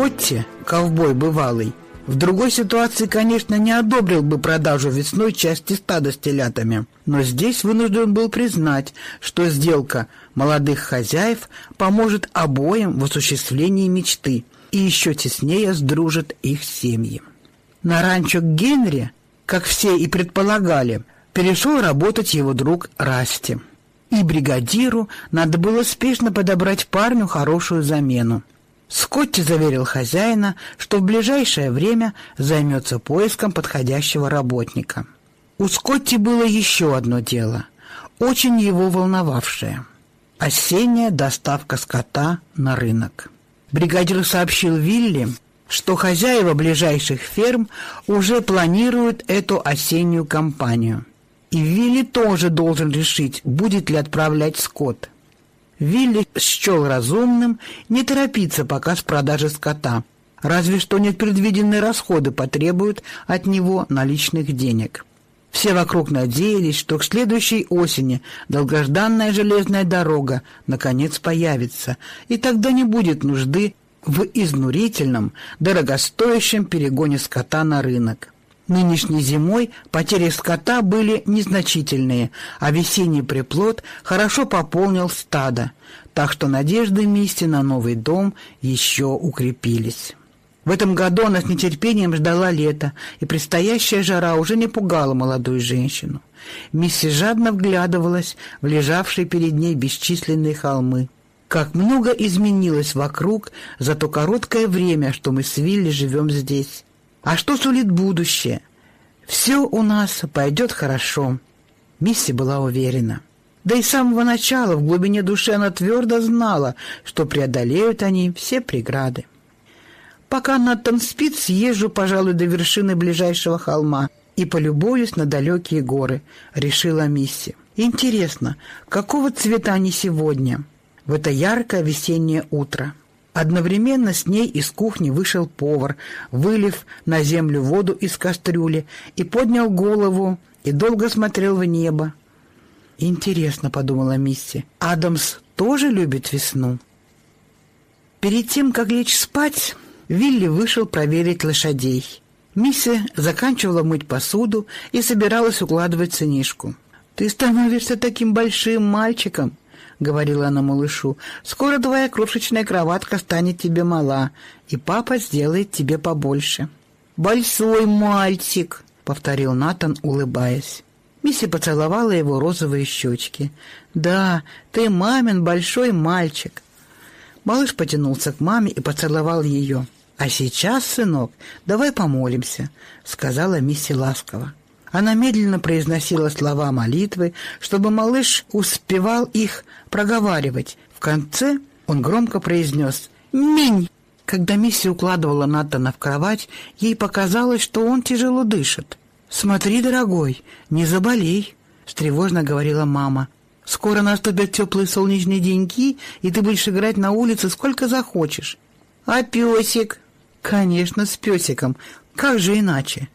Скотти, ковбой бывалый, в другой ситуации, конечно, не одобрил бы продажу весной части стада с телятами, но здесь вынужден был признать, что сделка молодых хозяев поможет обоим в осуществлении мечты и еще теснее сдружит их семьи. На ранчо Генри, как все и предполагали, перешел работать его друг Расти. И бригадиру надо было спешно подобрать парню хорошую замену. Скотти заверил хозяина, что в ближайшее время займется поиском подходящего работника. У Скотти было еще одно дело, очень его волновавшее – осенняя доставка скота на рынок. Бригадир сообщил Вилли, что хозяева ближайших ферм уже планируют эту осеннюю кампанию. И Вилли тоже должен решить, будет ли отправлять скот – Вилли счел разумным не торопиться пока с продажи скота, разве что непредвиденные расходы потребуют от него наличных денег. Все вокруг надеялись, что к следующей осени долгожданная железная дорога наконец появится, и тогда не будет нужды в изнурительном, дорогостоящем перегоне скота на рынок. Нынешней зимой потери скота были незначительные, а весенний приплод хорошо пополнил стадо, так что надежды Мисти на новый дом еще укрепились. В этом году она с нетерпением ждала лета, и предстоящая жара уже не пугала молодую женщину. Мисси жадно вглядывалась в лежавшие перед ней бесчисленные холмы. Как много изменилось вокруг за то короткое время, что мы с Вилли живем здесь. А что сулит будущее? Все у нас пойдет хорошо. Мисси была уверена. Да и с самого начала в глубине души она твердо знала, что преодолеют они все преграды. Пока Натан спит, съезжу, пожалуй, до вершины ближайшего холма и полюбуюсь на далекие горы, решила Мисси. Интересно, какого цвета они сегодня, в это яркое весеннее утро? Одновременно с ней из кухни вышел повар, вылив на землю воду из кастрюли, и поднял голову и долго смотрел в небо. «Интересно», — подумала Мисси, — «Адамс тоже любит весну?» Перед тем, как лечь спать, Вилли вышел проверить лошадей. Мисси заканчивала мыть посуду и собиралась укладывать сынишку. «Ты становишься таким большим мальчиком», — говорила она малышу, — «скоро твоя крошечная кроватка станет тебе мала, и папа сделает тебе побольше». «Большой мальчик», — повторил Натан, улыбаясь. Мисси поцеловала его розовые щечки. «Да, ты мамин большой мальчик». Малыш потянулся к маме и поцеловал ее. «А сейчас, сынок, давай помолимся», — сказала Мисси ласково. Она медленно произносила слова молитвы, чтобы малыш успевал их проговаривать. В конце он громко произнес «Минь!». Когда Мисси укладывала Натана в кровать, ей показалось, что он тяжело дышит. «Смотри, дорогой, не заболей», — тревожно говорила мама. «Скоро наступят теплые солнечные деньки, и ты будешь играть на улице сколько захочешь». «А песик?» «Конечно, с песиком. Как же иначе?»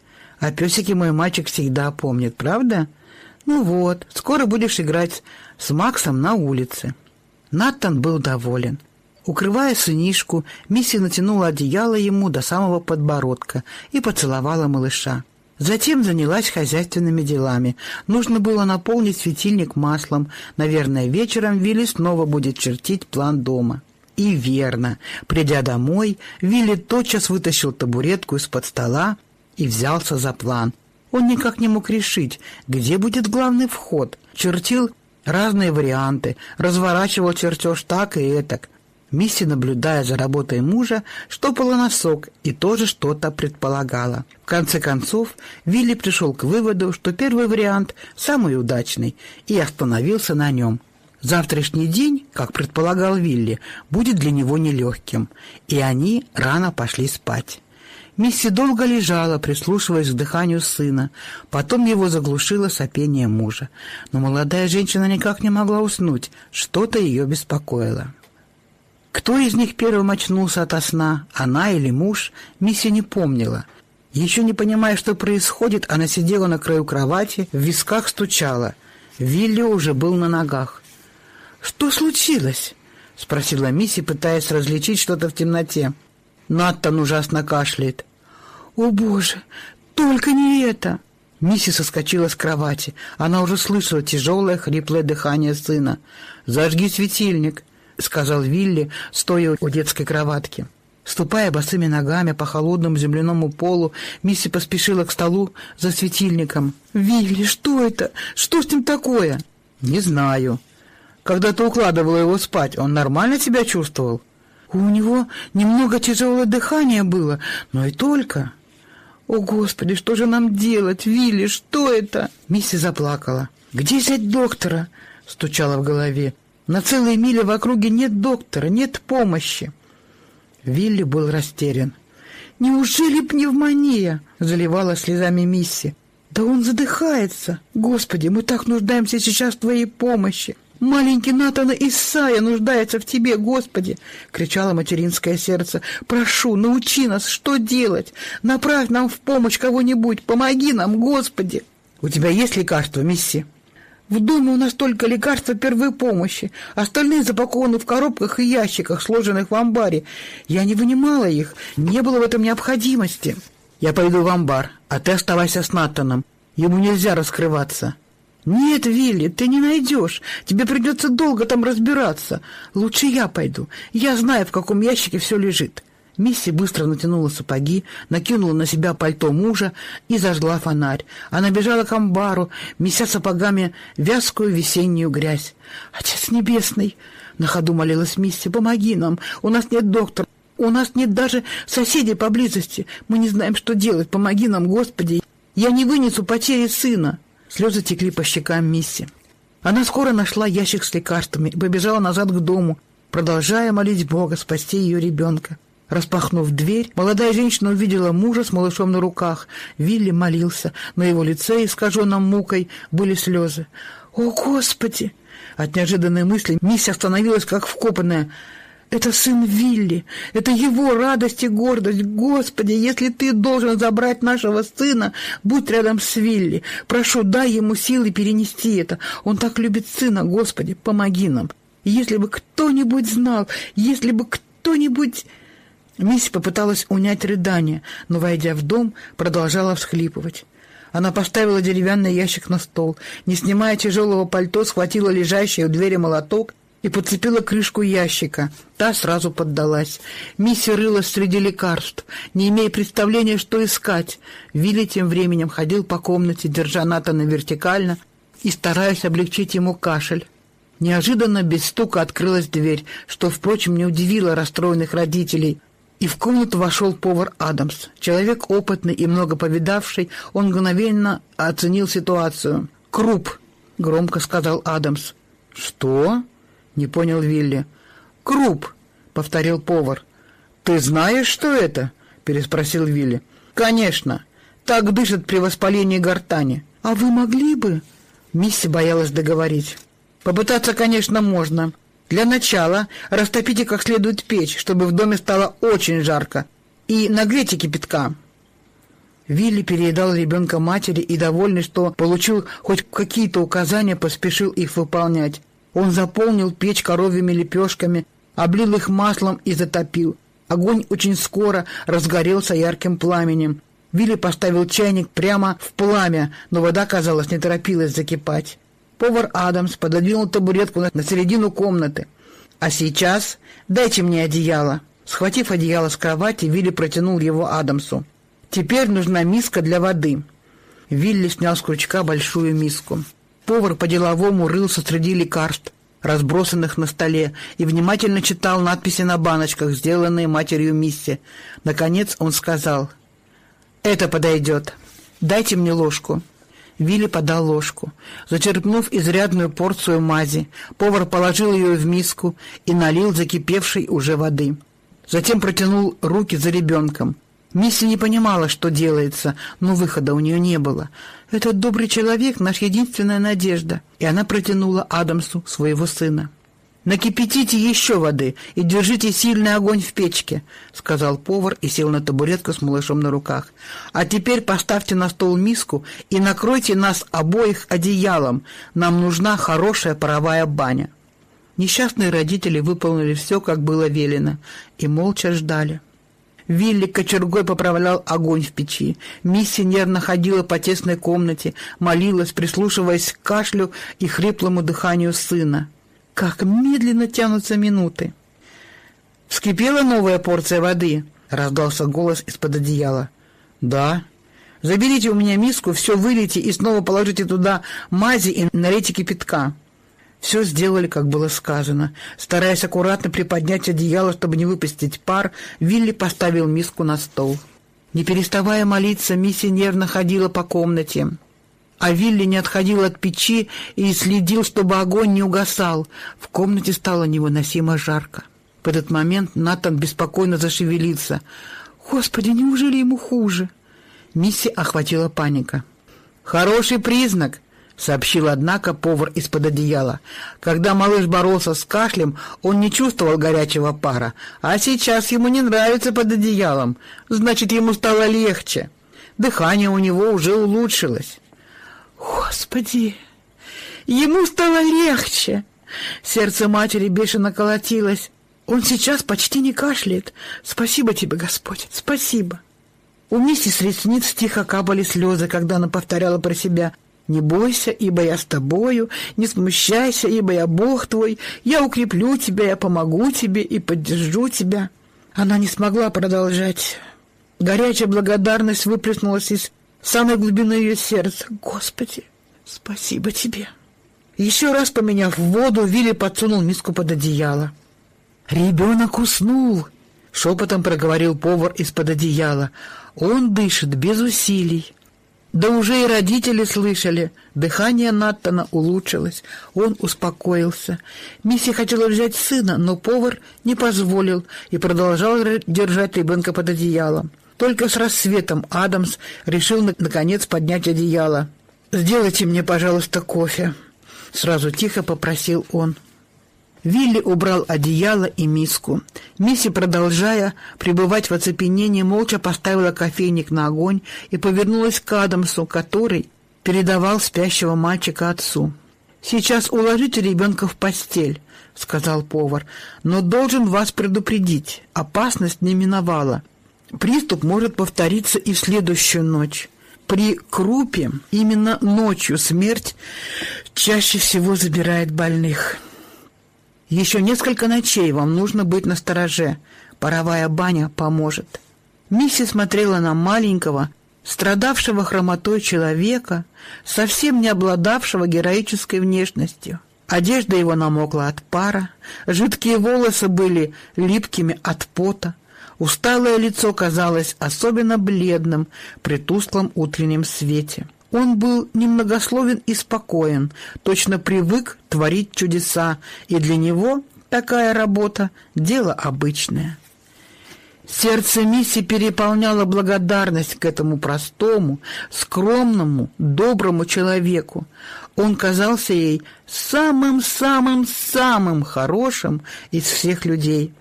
А песики мой мальчик всегда помнит, правда? Ну вот, скоро будешь играть с Максом на улице. Наттон был доволен. Укрывая сынишку, Мисси натянула одеяло ему до самого подбородка и поцеловала малыша. Затем занялась хозяйственными делами. Нужно было наполнить светильник маслом. Наверное, вечером Вилли снова будет чертить план дома. И верно. Придя домой, Вилли тотчас вытащил табуретку из-под стола и взялся за план. Он никак не мог решить, где будет главный вход. Чертил разные варианты, разворачивал чертеж так и этак. Мисси, наблюдая за работой мужа, штопала носок и тоже что-то предполагала. В конце концов, Вилли пришел к выводу, что первый вариант самый удачный, и остановился на нем. Завтрашний день, как предполагал Вилли, будет для него нелегким, и они рано пошли спать. Мисси долго лежала, прислушиваясь к дыханию сына. Потом его заглушило сопение мужа. Но молодая женщина никак не могла уснуть. Что-то ее беспокоило. Кто из них первым очнулся ото сна, она или муж, Мисси не помнила. Еще не понимая, что происходит, она сидела на краю кровати, в висках стучала. Вилли уже был на ногах. «Что случилось?» — спросила Мисси, пытаясь различить что-то в темноте. Наттон ужасно кашляет. «О, Боже, только не это!» Мисси соскочила с кровати. Она уже слышала тяжелое хриплое дыхание сына. «Зажги светильник», — сказал Вилли, стоя у детской кроватки. Ступая босыми ногами по холодному земляному полу, Мисси поспешила к столу за светильником. «Вилли, что это? Что с ним такое?» «Не знаю. Когда ты укладывала его спать, он нормально себя чувствовал?» «У него немного тяжелое дыхание было, но и только...» «О, Господи, что же нам делать, Вилли, что это?» Мисси заплакала. «Где взять доктора?» — стучала в голове. «На целые мили в округе нет доктора, нет помощи». Вилли был растерян. «Неужели пневмония?» — заливала слезами Мисси. «Да он задыхается! Господи, мы так нуждаемся сейчас в Твоей помощи! «Маленький Натан Исайя нуждается в тебе, Господи!» — кричало материнское сердце. «Прошу, научи нас, что делать! Направь нам в помощь кого-нибудь! Помоги нам, Господи!» «У тебя есть лекарства, мисси?» «В доме у нас только лекарства первой помощи. Остальные запакованы в коробках и ящиках, сложенных в амбаре. Я не вынимала их. Не было в этом необходимости». «Я пойду в амбар, а ты оставайся с Натаном. Ему нельзя раскрываться». «Нет, Вилли, ты не найдешь. Тебе придется долго там разбираться. Лучше я пойду. Я знаю, в каком ящике все лежит». Мисси быстро натянула сапоги, накинула на себя пальто мужа и зажгла фонарь. Она бежала к амбару, меся сапогами вязкую весеннюю грязь. «Отец Небесный!» — на ходу молилась Мисси. «Помоги нам! У нас нет доктора, у нас нет даже соседей поблизости. Мы не знаем, что делать. Помоги нам, Господи! Я не вынесу потери сына!» Слезы текли по щекам Мисси. Она скоро нашла ящик с лекарствами и побежала назад к дому, продолжая молить Бога спасти ее ребенка. Распахнув дверь, молодая женщина увидела мужа с малышом на руках. Вилли молился. На его лице, искаженном мукой, были слезы. «О, Господи!» От неожиданной мысли Мисси остановилась, как вкопанная. Это сын Вилли, это его радость и гордость. Господи, если ты должен забрать нашего сына, будь рядом с Вилли. Прошу, дай ему силы перенести это. Он так любит сына, Господи, помоги нам. Если бы кто-нибудь знал, если бы кто-нибудь... Мисси попыталась унять рыдание, но, войдя в дом, продолжала всхлипывать. Она поставила деревянный ящик на стол, не снимая тяжелого пальто, схватила лежащий у двери молоток и подцепила крышку ящика. Та сразу поддалась. Мисси рылась среди лекарств, не имея представления, что искать. Вилли тем временем ходил по комнате, держа Натана вертикально и стараясь облегчить ему кашель. Неожиданно без стука открылась дверь, что, впрочем, не удивило расстроенных родителей. И в комнату вошел повар Адамс. Человек опытный и много повидавший, он мгновенно оценил ситуацию. «Круп», — громко сказал Адамс. «Что?» — не понял Вилли. «Круп», — повторил повар. «Ты знаешь, что это?» — переспросил Вилли. «Конечно. Так дышат при воспалении гортани. А вы могли бы?» Мисси боялась договорить. «Попытаться, конечно, можно. Для начала растопите как следует печь, чтобы в доме стало очень жарко, и нагрейте кипятка». Вилли переедал ребенка матери и, довольный, что получил хоть какие-то указания, поспешил их выполнять. Он заполнил печь коровьими лепешками, облил их маслом и затопил. Огонь очень скоро разгорелся ярким пламенем. Вилли поставил чайник прямо в пламя, но вода, казалось, не торопилась закипать. Повар Адамс пододвинул табуретку на середину комнаты. «А сейчас дайте мне одеяло». Схватив одеяло с кровати, Вилли протянул его Адамсу. «Теперь нужна миска для воды». Вилли снял с крючка большую миску. Повар по-деловому рылся среди лекарств, разбросанных на столе, и внимательно читал надписи на баночках, сделанные матерью Мисси. Наконец он сказал, «Это подойдет. Дайте мне ложку». Вилли подал ложку. Зачерпнув изрядную порцию мази, повар положил ее в миску и налил закипевшей уже воды. Затем протянул руки за ребенком. Мисси не понимала, что делается, но выхода у нее не было. «Этот добрый человек — наша единственная надежда». И она протянула Адамсу своего сына. «Накипятите еще воды и держите сильный огонь в печке», — сказал повар и сел на табуретку с малышом на руках. «А теперь поставьте на стол миску и накройте нас обоих одеялом. Нам нужна хорошая паровая баня». Несчастные родители выполнили все, как было велено, и молча ждали. Вилли кочергой поправлял огонь в печи. Мисси нервно ходила по тесной комнате, молилась, прислушиваясь к кашлю и хриплому дыханию сына. Как медленно тянутся минуты. «Вскипела новая порция воды?» — раздался голос из-под одеяла. «Да». «Заберите у меня миску, все вылейте и снова положите туда мази и налейте кипятка». Все сделали, как было сказано. Стараясь аккуратно приподнять одеяло, чтобы не выпустить пар, Вилли поставил миску на стол. Не переставая молиться, Мисси нервно ходила по комнате. А Вилли не отходил от печи и следил, чтобы огонь не угасал. В комнате стало невыносимо жарко. В этот момент Натан беспокойно зашевелился. «Господи, неужели ему хуже?» Мисси охватила паника. «Хороший признак!» — сообщил, однако, повар из-под одеяла. Когда малыш боролся с кашлем, он не чувствовал горячего пара, а сейчас ему не нравится под одеялом, значит, ему стало легче. Дыхание у него уже улучшилось. «Господи! Ему стало легче!» Сердце матери бешено колотилось. «Он сейчас почти не кашляет. Спасибо тебе, Господь, спасибо!» У миссис ресниц тихо капали слезы, когда она повторяла про себя «Не бойся, ибо я с тобою, не смущайся, ибо я Бог твой, я укреплю тебя, я помогу тебе и поддержу тебя». Она не смогла продолжать. Горячая благодарность выплеснулась из самой глубины ее сердца. «Господи, спасибо тебе!» Еще раз поменяв воду, Вилли подсунул миску под одеяло. «Ребенок уснул!» — шепотом проговорил повар из-под одеяла. «Он дышит без усилий». Да уже и родители слышали. Дыхание Наттона улучшилось. Он успокоился. Мисси хотела взять сына, но повар не позволил и продолжал держать ребенка под одеялом. Только с рассветом Адамс решил наконец поднять одеяло. «Сделайте мне, пожалуйста, кофе», — сразу тихо попросил он. Вилли убрал одеяло и миску. Мисси, продолжая пребывать в оцепенении, молча поставила кофейник на огонь и повернулась к Адамсу, который передавал спящего мальчика отцу. «Сейчас уложите ребенка в постель», — сказал повар, — «но должен вас предупредить, опасность не миновала. Приступ может повториться и в следующую ночь». При крупе именно ночью смерть чаще всего забирает больных. Еще несколько ночей вам нужно быть настороже. Паровая баня поможет. Мисси смотрела на маленького, страдавшего хромотой человека, совсем не обладавшего героической внешностью. Одежда его намокла от пара, жидкие волосы были липкими от пота, усталое лицо казалось особенно бледным при тусклом утреннем свете. Он был немногословен и спокоен, точно привык творить чудеса, и для него такая работа – дело обычное. Сердце Мисси переполняло благодарность к этому простому, скромному, доброму человеку. Он казался ей самым-самым-самым хорошим из всех людей.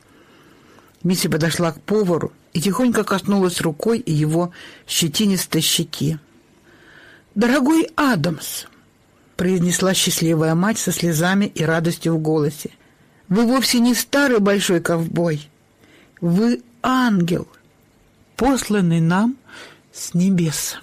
Мисси подошла к повару и тихонько коснулась рукой его щетинистой щеки. «Дорогой Адамс!» — произнесла счастливая мать со слезами и радостью в голосе. «Вы вовсе не старый большой ковбой. Вы ангел, посланный нам с небес».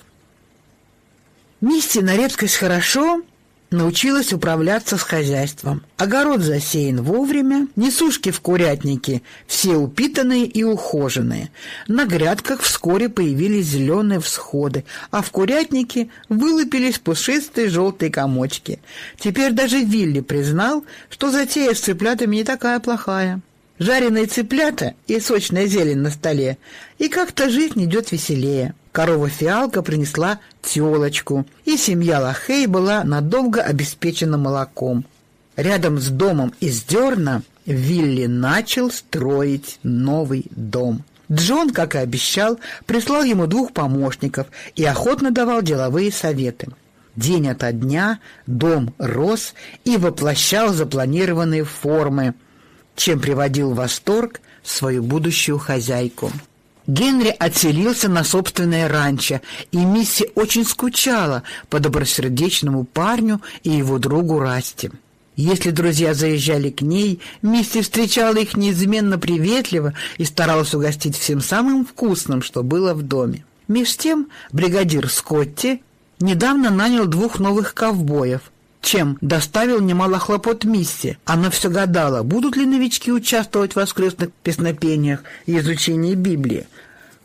Мисси на редкость хорошо научилась управляться с хозяйством. Огород засеян вовремя, несушки в курятнике все упитанные и ухоженные. На грядках вскоре появились зеленые всходы, а в курятнике вылупились пушистые желтые комочки. Теперь даже Вилли признал, что затея с цыплятами не такая плохая. Жареные цыплята и сочная зелень на столе, и как-то жизнь идет веселее. Корова-фиалка принесла телочку, и семья Лахей была надолго обеспечена молоком. Рядом с домом из дерна Вилли начал строить новый дом. Джон, как и обещал, прислал ему двух помощников и охотно давал деловые советы. День ото дня дом рос и воплощал запланированные формы, чем приводил в восторг свою будущую хозяйку. Генри отселился на собственное ранчо, и Мисси очень скучала по добросердечному парню и его другу Расти. Если друзья заезжали к ней, Мисси встречала их неизменно приветливо и старалась угостить всем самым вкусным, что было в доме. Меж тем бригадир Скотти недавно нанял двух новых ковбоев, чем доставил немало хлопот Мисси. Она все гадала, будут ли новички участвовать в воскресных песнопениях и изучении Библии.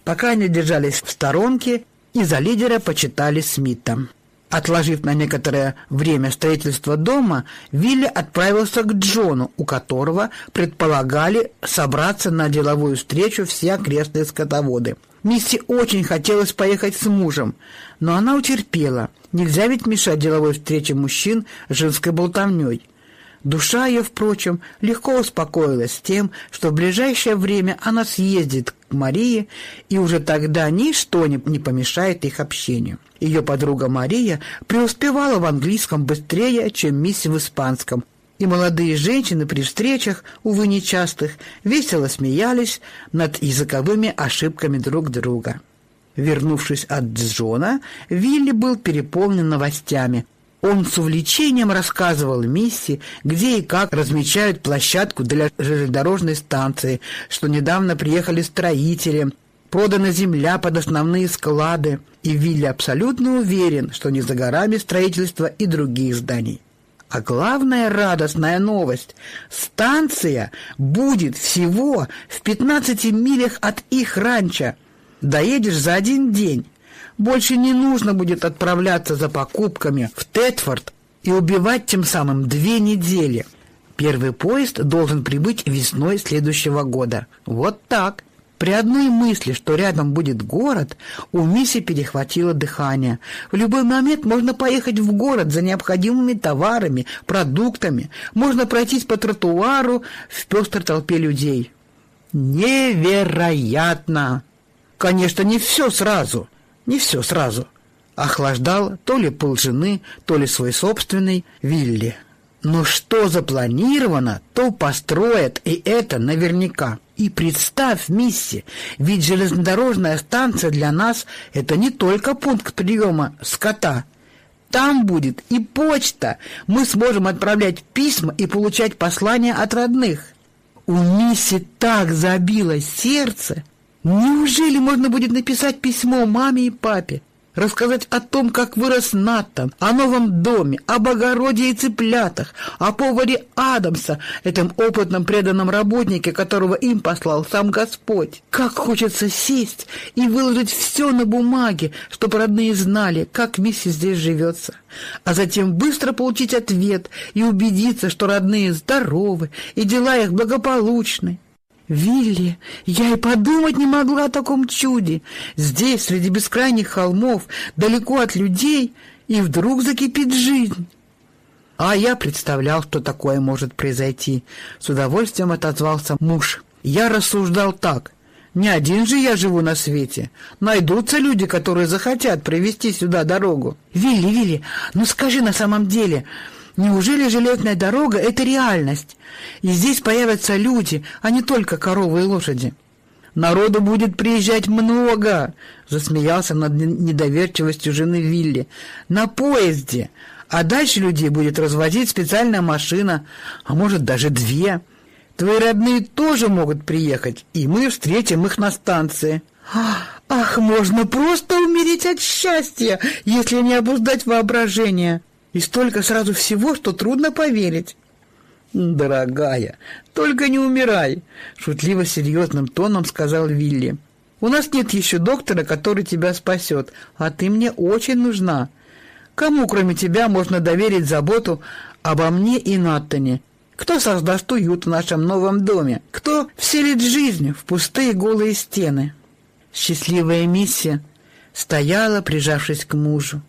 Пока они держались в сторонке и за лидера почитали Смита. Отложив на некоторое время строительство дома, Вилли отправился к Джону, у которого предполагали собраться на деловую встречу все окрестные скотоводы. Мисси очень хотелось поехать с мужем, но она утерпела. Нельзя ведь мешать деловой встрече мужчин женской болтовней. Душа ее, впрочем, легко успокоилась тем, что в ближайшее время она съездит к Марии, и уже тогда ничто не, помешает их общению. Ее подруга Мария преуспевала в английском быстрее, чем мисс в испанском, и молодые женщины при встречах, увы нечастых, весело смеялись над языковыми ошибками друг друга. Вернувшись от Джона, Вилли был переполнен новостями – он с увлечением рассказывал Мисси, где и как размечают площадку для железнодорожной станции, что недавно приехали строители, продана земля под основные склады, и Вилли абсолютно уверен, что не за горами строительство и других зданий. А главная радостная новость – станция будет всего в 15 милях от их ранчо. Доедешь за один день. Больше не нужно будет отправляться за покупками в Тетфорд и убивать тем самым две недели. Первый поезд должен прибыть весной следующего года. Вот так. При одной мысли, что рядом будет город, у Мисси перехватило дыхание. В любой момент можно поехать в город за необходимыми товарами, продуктами. Можно пройтись по тротуару в пестрой толпе людей. Невероятно! Конечно, не все сразу. Не все сразу. Охлаждал то ли пыл жены, то ли свой собственный Вилли. Но что запланировано, то построят, и это наверняка. И представь, Мисси, ведь железнодорожная станция для нас – это не только пункт приема скота. Там будет и почта. Мы сможем отправлять письма и получать послания от родных. У Мисси так забилось сердце – Неужели можно будет написать письмо маме и папе? Рассказать о том, как вырос Наттан, о новом доме, об огороде и цыплятах, о поваре Адамса, этом опытном преданном работнике, которого им послал сам Господь. Как хочется сесть и выложить все на бумаге, чтобы родные знали, как миссис здесь живется. А затем быстро получить ответ и убедиться, что родные здоровы и дела их благополучны. Вилли, я и подумать не могла о таком чуде. Здесь, среди бескрайних холмов, далеко от людей, и вдруг закипит жизнь. А я представлял, что такое может произойти. С удовольствием отозвался муж. Я рассуждал так. Не один же я живу на свете. Найдутся люди, которые захотят провести сюда дорогу. Вилли, Вилли, ну скажи на самом деле... Неужели железная дорога — это реальность? И здесь появятся люди, а не только коровы и лошади. Народу будет приезжать много, засмеялся над недоверчивостью жены Вилли. На поезде. А дальше людей будет развозить специальная машина, а может даже две. Твои родные тоже могут приехать, и мы встретим их на станции. Ах, можно просто умереть от счастья, если не обуздать воображение. И столько сразу всего, что трудно поверить. «Дорогая, только не умирай!» — шутливо серьезным тоном сказал Вилли. «У нас нет еще доктора, который тебя спасет, а ты мне очень нужна. Кому, кроме тебя, можно доверить заботу обо мне и Наттоне? Кто создаст уют в нашем новом доме? Кто вселит жизнь в пустые голые стены?» Счастливая миссия стояла, прижавшись к мужу.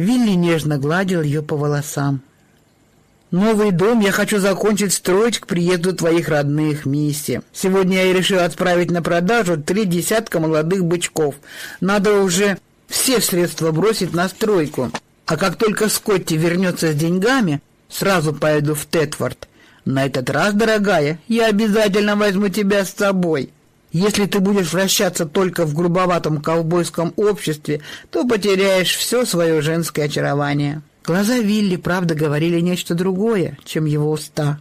Вилли нежно гладил ее по волосам. «Новый дом я хочу закончить строить к приезду твоих родных, Мисси. Сегодня я решил отправить на продажу три десятка молодых бычков. Надо уже все средства бросить на стройку. А как только Скотти вернется с деньгами, сразу поеду в Тетфорд. На этот раз, дорогая, я обязательно возьму тебя с собой». Если ты будешь вращаться только в грубоватом ковбойском обществе, то потеряешь все свое женское очарование. Глаза Вилли, правда, говорили нечто другое, чем его уста.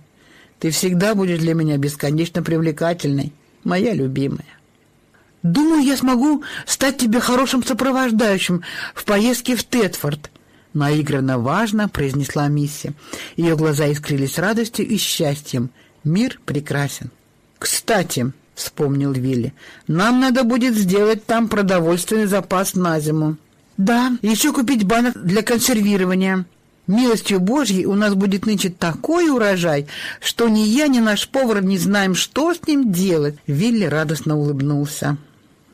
«Ты всегда будешь для меня бесконечно привлекательной, моя любимая». «Думаю, я смогу стать тебе хорошим сопровождающим в поездке в Тетфорд», — наигранно важно произнесла Мисси. Ее глаза искрились радостью и счастьем. «Мир прекрасен». «Кстати», — вспомнил Вилли, — «нам надо будет сделать там продовольственный запас на зиму». «Да, еще купить банок для консервирования». Милостью Божьей у нас будет нынче такой урожай, что ни я, ни наш повар не знаем, что с ним делать. Вилли радостно улыбнулся.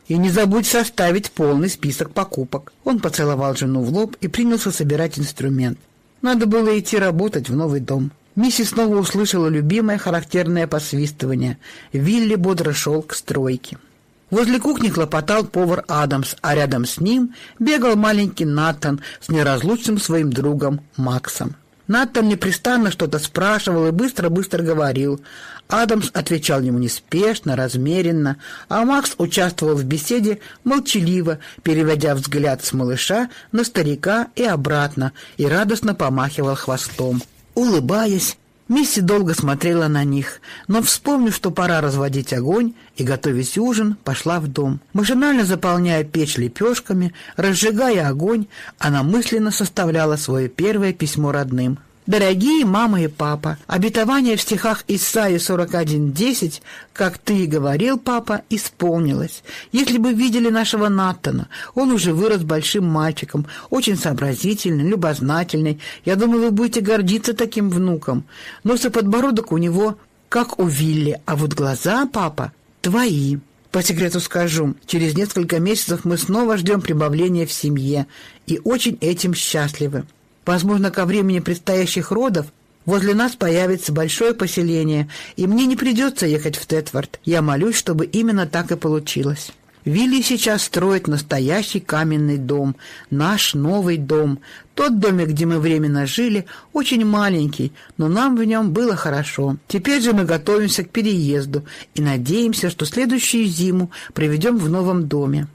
И не забудь составить полный список покупок. Он поцеловал жену в лоб и принялся собирать инструмент. Надо было идти работать в новый дом. Миссис снова услышала любимое характерное посвистывание. Вилли бодро шел к стройке. Возле кухни хлопотал повар Адамс, а рядом с ним бегал маленький Натан с неразлучным своим другом Максом. Натан непрестанно что-то спрашивал и быстро-быстро говорил. Адамс отвечал ему неспешно, размеренно, а Макс участвовал в беседе молчаливо, переводя взгляд с малыша на старика и обратно, и радостно помахивал хвостом. Улыбаясь, Мисси долго смотрела на них, но, вспомнив, что пора разводить огонь и готовить ужин, пошла в дом. Машинально заполняя печь лепешками, разжигая огонь, она мысленно составляла свое первое письмо родным. Дорогие мама и папа, обетование в стихах Исаии 41.10, как ты и говорил, папа, исполнилось. Если бы видели нашего Наттона, он уже вырос большим мальчиком, очень сообразительный, любознательный. Я думаю, вы будете гордиться таким внуком. Нос и подбородок у него, как у Вилли, а вот глаза, папа, твои. По секрету скажу, через несколько месяцев мы снова ждем прибавления в семье и очень этим счастливы. Возможно, ко времени предстоящих родов возле нас появится большое поселение, и мне не придется ехать в Тетфорд. Я молюсь, чтобы именно так и получилось. Вилли сейчас строит настоящий каменный дом, наш новый дом. Тот домик, где мы временно жили, очень маленький, но нам в нем было хорошо. Теперь же мы готовимся к переезду и надеемся, что следующую зиму проведем в новом доме.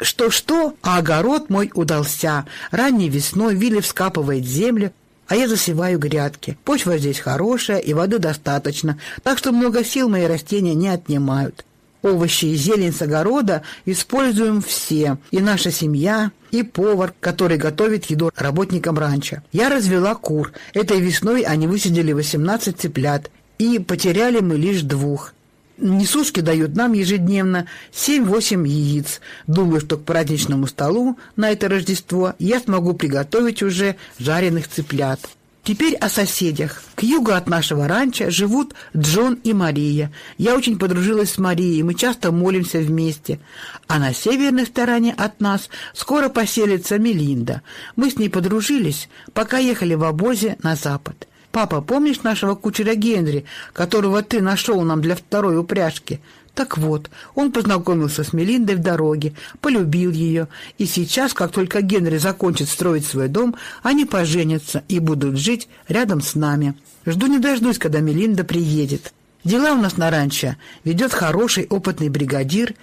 Что-что, а огород мой удался. Ранней весной Вилли вскапывает землю, а я засеваю грядки. Почва здесь хорошая и воды достаточно, так что много сил мои растения не отнимают. Овощи и зелень с огорода используем все, и наша семья, и повар, который готовит еду работникам ранчо. Я развела кур. Этой весной они высидели 18 цыплят, и потеряли мы лишь двух. Несушки дают нам ежедневно 7-8 яиц. Думаю, что к праздничному столу на это Рождество я смогу приготовить уже жареных цыплят. Теперь о соседях. К югу от нашего ранчо живут Джон и Мария. Я очень подружилась с Марией, мы часто молимся вместе. А на северной стороне от нас скоро поселится Мелинда. Мы с ней подружились, пока ехали в обозе на запад. «Папа, помнишь нашего кучера Генри, которого ты нашел нам для второй упряжки?» Так вот, он познакомился с Мелиндой в дороге, полюбил ее, и сейчас, как только Генри закончит строить свой дом, они поженятся и будут жить рядом с нами. Жду не дождусь, когда Мелинда приедет. Дела у нас на ранчо ведет хороший опытный бригадир,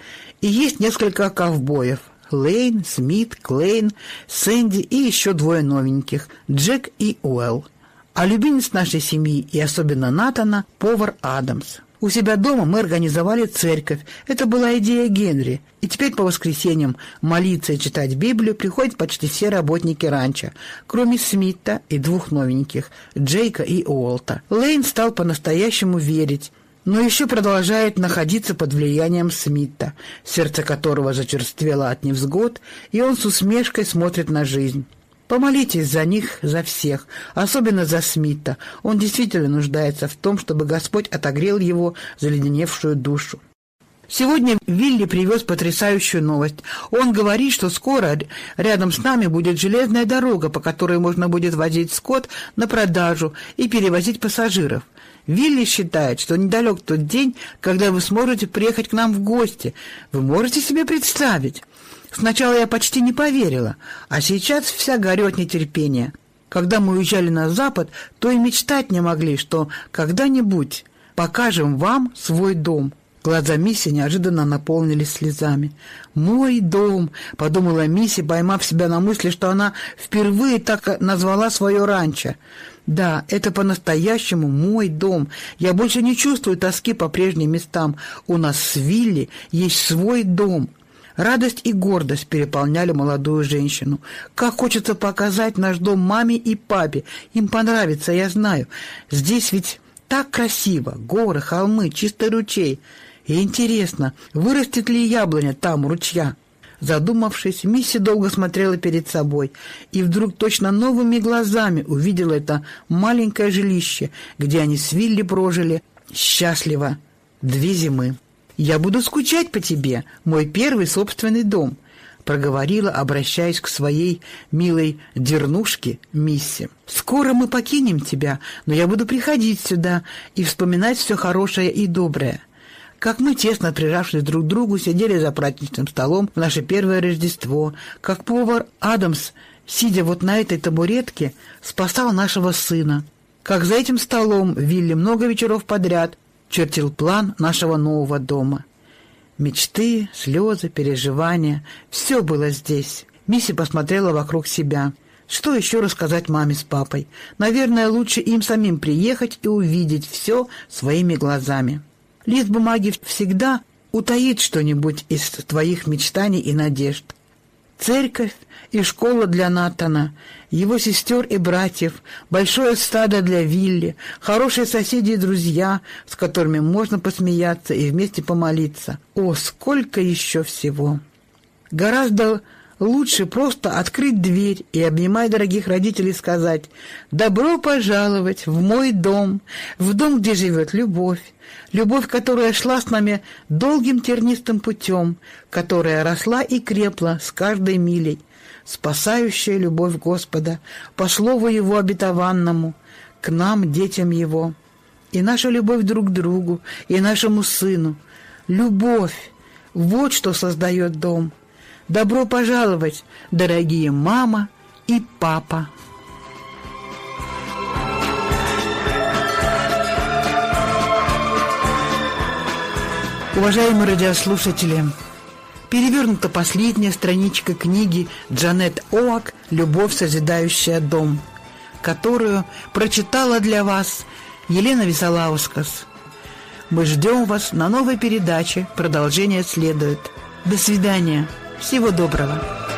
и есть несколько ковбоев. Лейн, Смит, Клейн, Сэнди и еще двое новеньких – Джек и Уэлл а любимец нашей семьи и особенно Натана – повар Адамс. У себя дома мы организовали церковь. Это была идея Генри. И теперь по воскресеньям молиться и читать Библию приходят почти все работники ранчо, кроме Смита и двух новеньких – Джейка и Уолта. Лейн стал по-настоящему верить, но еще продолжает находиться под влиянием Смита, сердце которого зачерствело от невзгод, и он с усмешкой смотрит на жизнь. Помолитесь за них, за всех, особенно за Смита. Он действительно нуждается в том, чтобы Господь отогрел его заледеневшую душу. Сегодня Вилли привез потрясающую новость. Он говорит, что скоро рядом с нами будет железная дорога, по которой можно будет возить скот на продажу и перевозить пассажиров. Вилли считает, что недалек тот день, когда вы сможете приехать к нам в гости. Вы можете себе представить? Сначала я почти не поверила, а сейчас вся горет нетерпение. Когда мы уезжали на запад, то и мечтать не могли, что когда-нибудь покажем вам свой дом. Глаза Мисси неожиданно наполнились слезами. «Мой дом!» — подумала Мисси, поймав себя на мысли, что она впервые так назвала свое ранчо. «Да, это по-настоящему мой дом. Я больше не чувствую тоски по прежним местам. У нас с Вилли есть свой дом». Радость и гордость переполняли молодую женщину. Как хочется показать наш дом маме и папе. Им понравится, я знаю. Здесь ведь так красиво. Горы, холмы, чистый ручей. И интересно, вырастет ли яблоня там, у ручья? Задумавшись, Мисси долго смотрела перед собой и вдруг точно новыми глазами увидела это маленькое жилище, где они с Вилли прожили счастливо две зимы. «Я буду скучать по тебе, мой первый собственный дом», проговорила, обращаясь к своей милой дернушке Мисси. «Скоро мы покинем тебя, но я буду приходить сюда и вспоминать все хорошее и доброе. Как мы, тесно прижавшись друг к другу, сидели за праздничным столом в наше первое Рождество, как повар Адамс, сидя вот на этой табуретке, спасал нашего сына. Как за этим столом Вилли много вечеров подряд чертил план нашего нового дома. Мечты, слезы, переживания — все было здесь. Мисси посмотрела вокруг себя. Что еще рассказать маме с папой? Наверное, лучше им самим приехать и увидеть все своими глазами. Лист бумаги всегда утаит что-нибудь из твоих мечтаний и надежд. Церковь и школа для Натана, его сестер и братьев, большое стадо для Вилли, хорошие соседи и друзья, с которыми можно посмеяться и вместе помолиться. О, сколько еще всего! Гораздо Лучше просто открыть дверь и, обнимая дорогих родителей, сказать «Добро пожаловать в мой дом, в дом, где живет любовь, любовь, которая шла с нами долгим тернистым путем, которая росла и крепла с каждой милей, спасающая любовь Господа по слову Его обетованному, к нам, детям Его, и наша любовь друг к другу, и нашему сыну. Любовь — вот что создает дом». Добро пожаловать, дорогие мама и папа! Уважаемые радиослушатели, перевернута последняя страничка книги Джанет Оак «Любовь, созидающая дом», которую прочитала для вас Елена Висолаускас. Мы ждем вас на новой передаче. Продолжение следует. До свидания. Всего доброго!